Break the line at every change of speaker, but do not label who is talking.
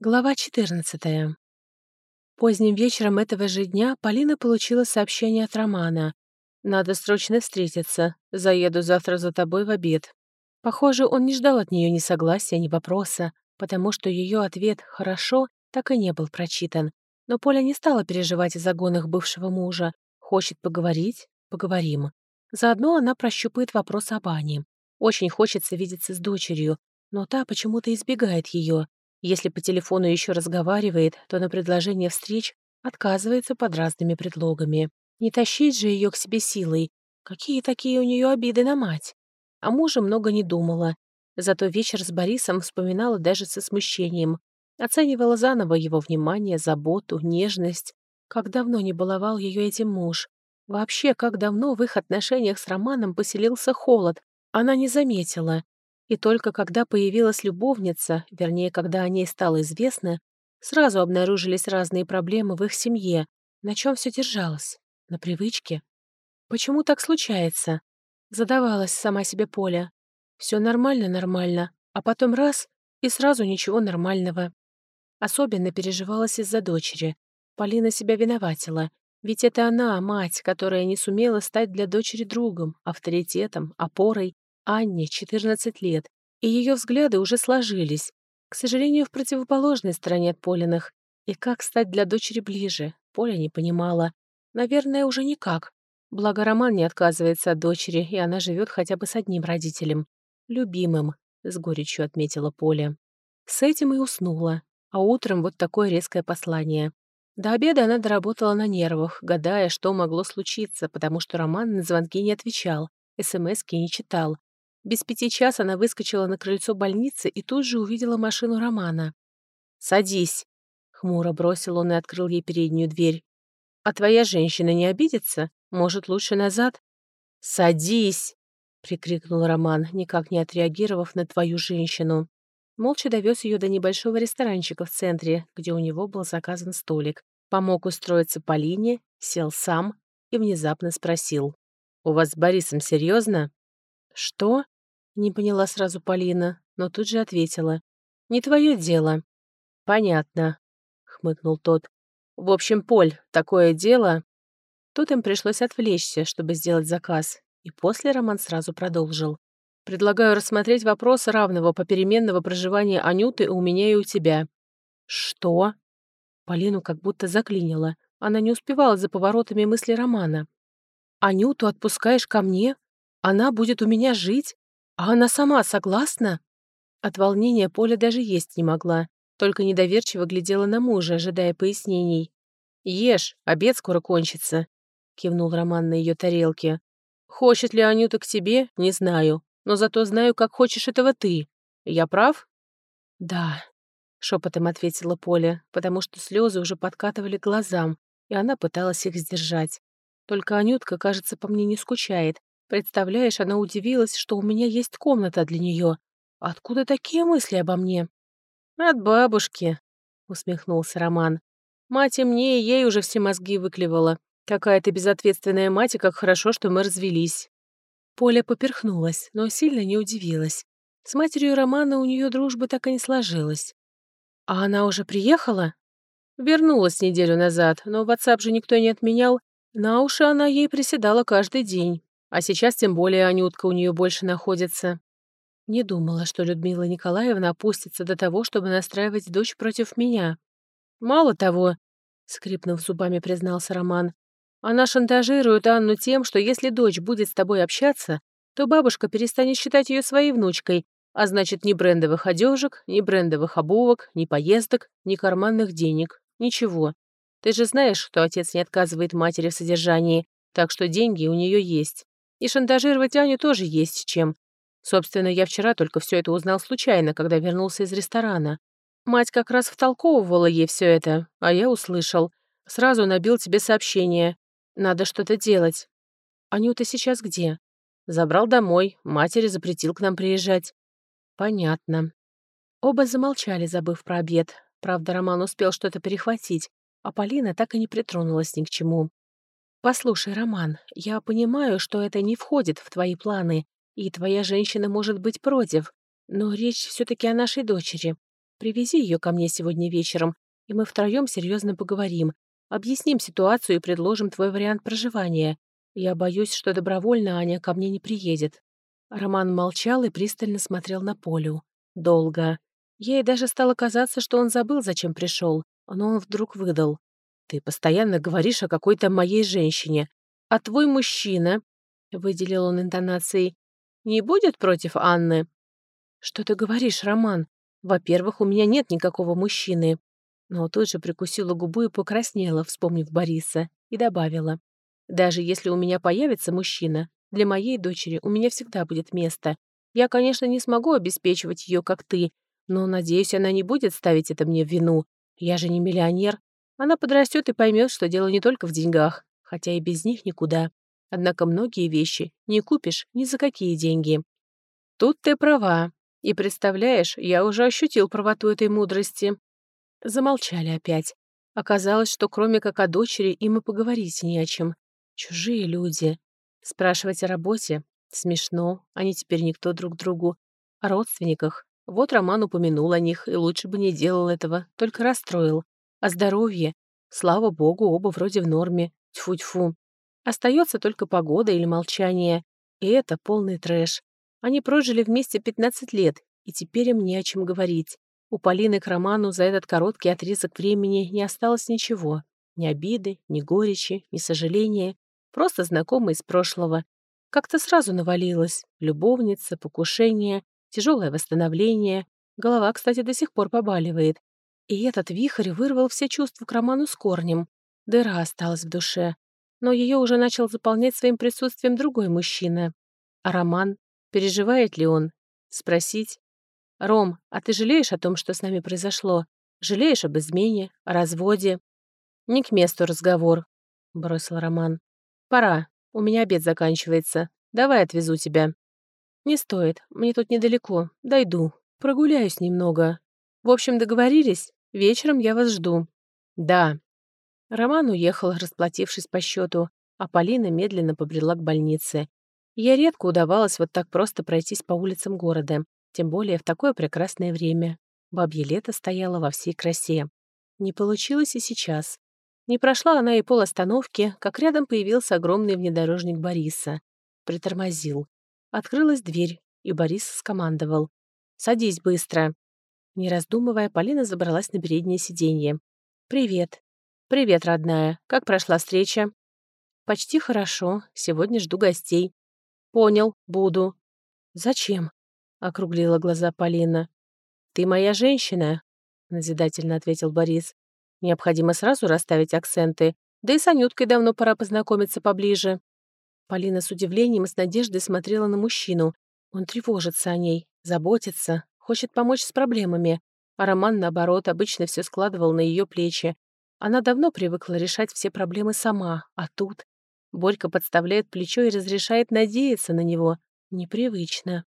Глава 14. Поздним вечером этого же дня Полина получила сообщение от Романа. «Надо срочно встретиться. Заеду завтра за тобой в обед». Похоже, он не ждал от нее ни согласия, ни вопроса, потому что ее ответ «хорошо» так и не был прочитан. Но Поля не стала переживать о загонах бывшего мужа. Хочет поговорить? Поговорим. Заодно она прощупает вопрос об Ане. Очень хочется видеться с дочерью, но та почему-то избегает ее. Если по телефону еще разговаривает, то на предложение встреч отказывается под разными предлогами. Не тащить же ее к себе силой. Какие такие у нее обиды на мать? О муже много не думала. Зато вечер с Борисом вспоминала даже со смущением. Оценивала заново его внимание, заботу, нежность. Как давно не баловал ее этим муж. Вообще, как давно в их отношениях с Романом поселился холод, она не заметила. И только когда появилась любовница, вернее, когда о ней стало известно, сразу обнаружились разные проблемы в их семье. На чем все держалось? На привычке? Почему так случается? Задавалась сама себе Поля. Все нормально-нормально, а потом раз — и сразу ничего нормального. Особенно переживалась из-за дочери. Полина себя виноватила. Ведь это она, мать, которая не сумела стать для дочери другом, авторитетом, опорой, Анне 14 лет, и ее взгляды уже сложились. К сожалению, в противоположной стороне от Полиных. И как стать для дочери ближе, Поля не понимала. Наверное, уже никак. Благо, Роман не отказывается от дочери, и она живет хотя бы с одним родителем. Любимым, с горечью отметила Поля. С этим и уснула. А утром вот такое резкое послание. До обеда она доработала на нервах, гадая, что могло случиться, потому что Роман на звонки не отвечал, СМСки не читал, без пяти час она выскочила на крыльцо больницы и тут же увидела машину Романа. «Садись», — хмуро бросил он и открыл ей переднюю дверь. «А твоя женщина не обидится? Может, лучше назад?» «Садись!» — прикрикнул Роман, никак не отреагировав на твою женщину. Молча довез ее до небольшого ресторанчика в центре, где у него был заказан столик. Помог устроиться Полине, сел сам и внезапно спросил. «У вас с Борисом серьезно?» «Что?» Не поняла сразу Полина, но тут же ответила. «Не твое дело». «Понятно», — хмыкнул тот. «В общем, Поль, такое дело...» Тут им пришлось отвлечься, чтобы сделать заказ, и после Роман сразу продолжил. «Предлагаю рассмотреть вопрос равного попеременного проживания Анюты у меня и у тебя». «Что?» Полину как будто заклинило. Она не успевала за поворотами мысли Романа. «Анюту отпускаешь ко мне? Она будет у меня жить? «А она сама согласна?» От волнения Поля даже есть не могла, только недоверчиво глядела на мужа, ожидая пояснений. «Ешь, обед скоро кончится», — кивнул Роман на ее тарелке. «Хочет ли Анюта к тебе, не знаю, но зато знаю, как хочешь этого ты. Я прав?» «Да», — шепотом ответила Поля, потому что слезы уже подкатывали к глазам, и она пыталась их сдержать. Только Анютка, кажется, по мне не скучает, Представляешь, она удивилась, что у меня есть комната для нее. Откуда такие мысли обо мне? От бабушки, усмехнулся Роман. Мать и мне, и ей уже все мозги выклевала. Какая ты безответственная мать, и как хорошо, что мы развелись. Поля поперхнулась, но сильно не удивилась. С матерью Романа у нее дружбы так и не сложилась. А она уже приехала? Вернулась неделю назад, но WhatsApp же никто не отменял. На уши она ей приседала каждый день. А сейчас тем более Анютка у нее больше находится. Не думала, что Людмила Николаевна опустится до того, чтобы настраивать дочь против меня. Мало того, скрипнув зубами, признался Роман, она шантажирует Анну тем, что если дочь будет с тобой общаться, то бабушка перестанет считать ее своей внучкой, а значит, ни брендовых одежек, ни брендовых обувок, ни поездок, ни карманных денег. Ничего. Ты же знаешь, что отец не отказывает матери в содержании, так что деньги у нее есть. И шантажировать Аню тоже есть чем. Собственно, я вчера только все это узнал случайно, когда вернулся из ресторана. Мать как раз втолковывала ей все это, а я услышал. Сразу набил тебе сообщение. Надо что-то делать. Анюта сейчас где? Забрал домой, матери запретил к нам приезжать. Понятно. Оба замолчали, забыв про обед. Правда, Роман успел что-то перехватить, а Полина так и не притронулась ни к чему. «Послушай, Роман, я понимаю, что это не входит в твои планы, и твоя женщина может быть против, но речь все таки о нашей дочери. Привези ее ко мне сегодня вечером, и мы втроем серьезно поговорим, объясним ситуацию и предложим твой вариант проживания. Я боюсь, что добровольно Аня ко мне не приедет». Роман молчал и пристально смотрел на Полю. Долго. Ей даже стало казаться, что он забыл, зачем пришел, но он вдруг выдал. «Ты постоянно говоришь о какой-то моей женщине, а твой мужчина, — выделил он интонацией, — не будет против Анны?» «Что ты говоришь, Роман? Во-первых, у меня нет никакого мужчины». Но тут же прикусила губу и покраснела, вспомнив Бориса, и добавила. «Даже если у меня появится мужчина, для моей дочери у меня всегда будет место. Я, конечно, не смогу обеспечивать ее, как ты, но, надеюсь, она не будет ставить это мне в вину. Я же не миллионер. Она подрастет и поймет, что дело не только в деньгах, хотя и без них никуда. Однако многие вещи не купишь ни за какие деньги. Тут ты права. И представляешь, я уже ощутил правоту этой мудрости. Замолчали опять. Оказалось, что кроме как о дочери им и поговорить не о чем. Чужие люди. Спрашивать о работе? Смешно. Они теперь никто друг другу. О родственниках? Вот Роман упомянул о них, и лучше бы не делал этого, только расстроил. О здоровье? Слава богу, оба вроде в норме. Тьфу-тьфу. Остается только погода или молчание. И это полный трэш. Они прожили вместе 15 лет, и теперь им не о чем говорить. У Полины к Роману за этот короткий отрезок времени не осталось ничего. Ни обиды, ни горечи, ни сожаления. Просто знакомые из прошлого. Как-то сразу навалилось. Любовница, покушение, тяжелое восстановление. Голова, кстати, до сих пор побаливает. И этот вихрь вырвал все чувства к Роману с корнем. Дыра осталась в душе. Но ее уже начал заполнять своим присутствием другой мужчина. А Роман? Переживает ли он? Спросить? «Ром, а ты жалеешь о том, что с нами произошло? Жалеешь об измене, о разводе?» «Не к месту разговор», — бросил Роман. «Пора. У меня обед заканчивается. Давай отвезу тебя». «Не стоит. Мне тут недалеко. Дойду. Прогуляюсь немного. В общем, договорились? Вечером я вас жду». «Да». Роман уехал, расплатившись по счету, а Полина медленно побрела к больнице. Ей редко удавалось вот так просто пройтись по улицам города, тем более в такое прекрасное время. Бабье лето стояло во всей красе. Не получилось и сейчас. Не прошла она и полостановки, как рядом появился огромный внедорожник Бориса. Притормозил. Открылась дверь, и Борис скомандовал. «Садись быстро». Не раздумывая, Полина забралась на переднее сиденье. «Привет». «Привет, родная. Как прошла встреча?» «Почти хорошо. Сегодня жду гостей». «Понял. Буду». «Зачем?» — округлила глаза Полина. «Ты моя женщина», — назидательно ответил Борис. «Необходимо сразу расставить акценты. Да и с Анюткой давно пора познакомиться поближе». Полина с удивлением и с надеждой смотрела на мужчину. Он тревожится о ней, заботится, хочет помочь с проблемами. А Роман, наоборот, обычно все складывал на ее плечи. Она давно привыкла решать все проблемы сама, а тут... Борька подставляет плечо и разрешает надеяться на него. Непривычно.